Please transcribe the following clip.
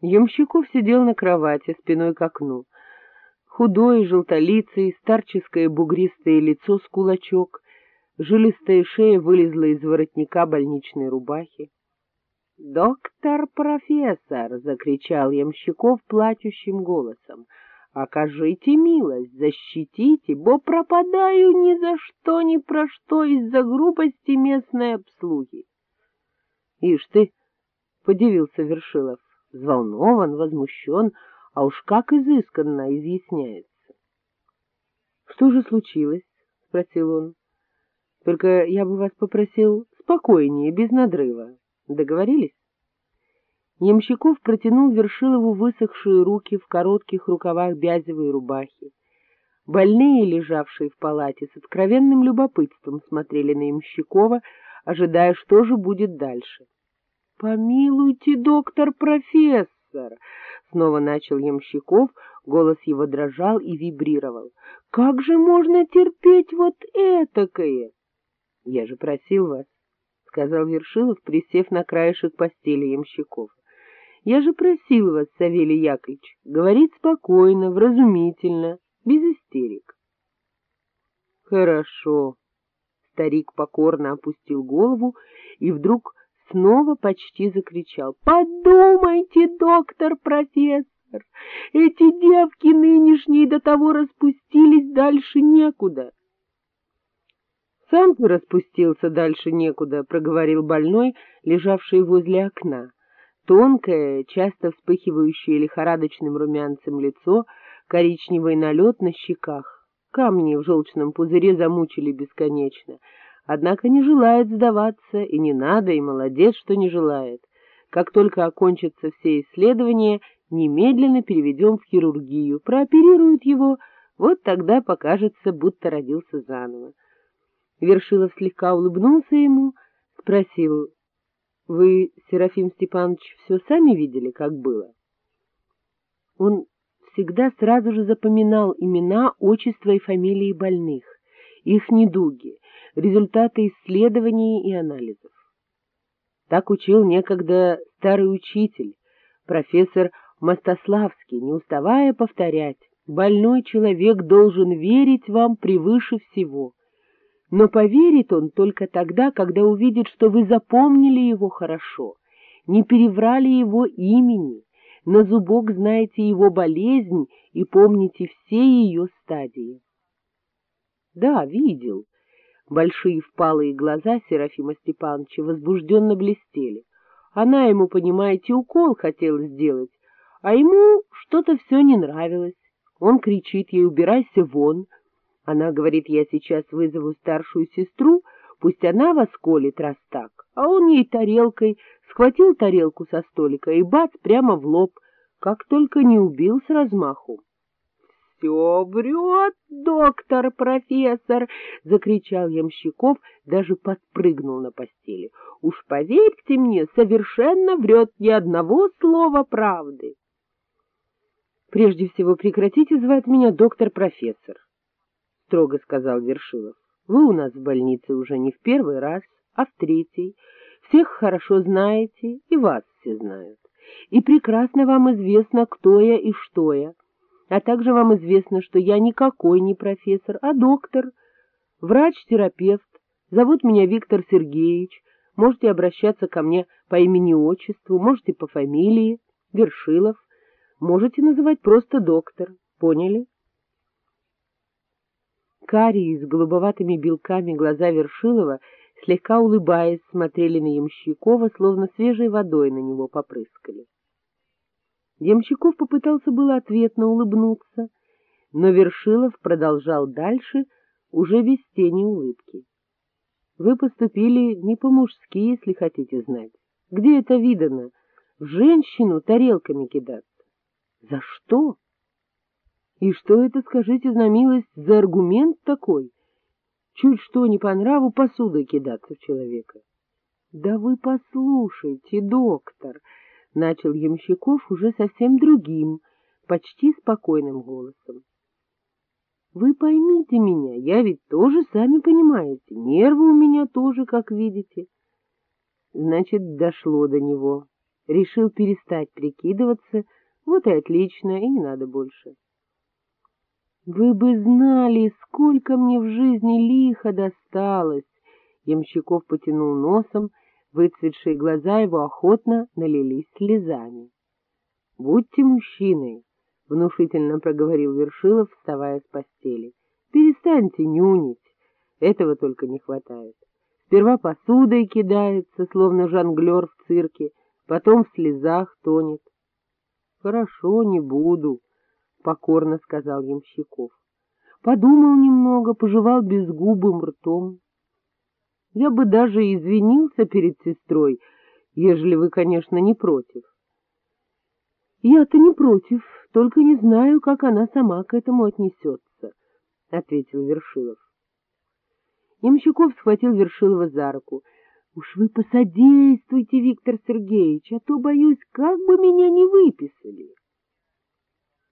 Ямщиков сидел на кровати, спиной к окну. Худой, желтолицый, старческое бугристое лицо с кулачок, жилистая шея вылезла из воротника больничной рубахи. — Доктор-профессор! — закричал Ямщиков плачущим голосом. — Окажите милость, защитите, бо пропадаю ни за что, ни про что из-за грубости местной обслуги. — Ишь ты! — подивился Вершилов взволнован, возмущен, а уж как изысканно изъясняется. — Что же случилось? — спросил он. — Только я бы вас попросил спокойнее, без надрыва. Договорились? Ямщиков протянул Вершилову высохшие руки в коротких рукавах бязевой рубахи. Больные, лежавшие в палате, с откровенным любопытством смотрели на Ямщикова, ожидая, что же будет дальше. —— Помилуйте, доктор-профессор! — снова начал Ямщиков, голос его дрожал и вибрировал. — Как же можно терпеть вот этакое? — Я же просил вас, — сказал Вершилов, присев на краешек постели Ямщикова. — Я же просил вас, Савелий Яковлевич, говорить спокойно, вразумительно, без истерик. — Хорошо. Старик покорно опустил голову и вдруг снова почти закричал. — Подумайте, доктор-профессор, эти девки нынешние до того распустились, дальше некуда. — Сам ты распустился дальше некуда, — проговорил больной, лежавший возле окна. Тонкое, часто вспыхивающее лихорадочным румянцем лицо, коричневый налет на щеках. Камни в желчном пузыре замучили бесконечно — Однако не желает сдаваться, и не надо, и молодец, что не желает. Как только окончатся все исследования, немедленно переведем в хирургию, прооперируют его, вот тогда покажется, будто родился заново. Вершилов слегка улыбнулся ему, спросил, — Вы, Серафим Степанович, все сами видели, как было? Он всегда сразу же запоминал имена, отчества и фамилии больных, их недуги, результаты исследований и анализов. Так учил некогда старый учитель, профессор Мостославский, не уставая повторять, больной человек должен верить вам превыше всего. Но поверит он только тогда, когда увидит, что вы запомнили его хорошо, не переврали его имени, на зубок знаете его болезнь и помните все ее стадии. Да, видел, Большие впалые глаза Серафима Степановича возбужденно блестели. Она ему, понимаете, укол хотела сделать, а ему что-то все не нравилось. Он кричит ей «убирайся вон». Она говорит, я сейчас вызову старшую сестру, пусть она вас колет, раз так. А он ей тарелкой схватил тарелку со столика и бац прямо в лоб, как только не убил с размаху все врет, доктор, профессор! — закричал Ямщиков, даже подпрыгнул на постели. — Уж поверьте мне, совершенно врет ни одного слова правды. — Прежде всего прекратите звать меня доктор-профессор, — строго сказал Вершилов. — Вы у нас в больнице уже не в первый раз, а в третий. Всех хорошо знаете, и вас все знают. И прекрасно вам известно, кто я и что я. А также вам известно, что я никакой не профессор, а доктор, врач-терапевт. Зовут меня Виктор Сергеевич. Можете обращаться ко мне по имени-отчеству, можете по фамилии, Вершилов. Можете называть просто доктор. Поняли? Карие с голубоватыми белками глаза Вершилова, слегка улыбаясь, смотрели на Ямщикова, словно свежей водой на него попрыскали. Демчаков попытался было ответно улыбнуться, но Вершилов продолжал дальше, уже без тени улыбки. — Вы поступили не по-мужски, если хотите знать. Где это видано? В женщину тарелками кидаться. За что? И что это, скажите на милость, за аргумент такой? Чуть что не по нраву посудой кидаться в человека. — Да вы послушайте, доктор! — начал Ямщиков уже совсем другим, почти спокойным голосом. — Вы поймите меня, я ведь тоже, сами понимаете, нервы у меня тоже, как видите. Значит, дошло до него. Решил перестать прикидываться, вот и отлично, и не надо больше. Вы бы знали, сколько мне в жизни лихо досталось! Ямщиков потянул носом, выцветшие глаза его охотно налились слезами. — Будьте мужчиной, — внушительно проговорил Вершилов, вставая с постели. — Перестаньте нюнить, этого только не хватает. Сперва посудой кидается, словно жонглер в цирке, потом в слезах тонет. — Хорошо, не буду, — покорно сказал Ямщиков. Подумал немного, пожевал безгубым ртом. Я бы даже извинился перед сестрой, ежели вы, конечно, не против. — Я-то не против, только не знаю, как она сама к этому отнесется, — ответил Вершилов. Ямщиков схватил Вершилова за руку. — Уж вы посодействуйте, Виктор Сергеевич, а то, боюсь, как бы меня не выпить.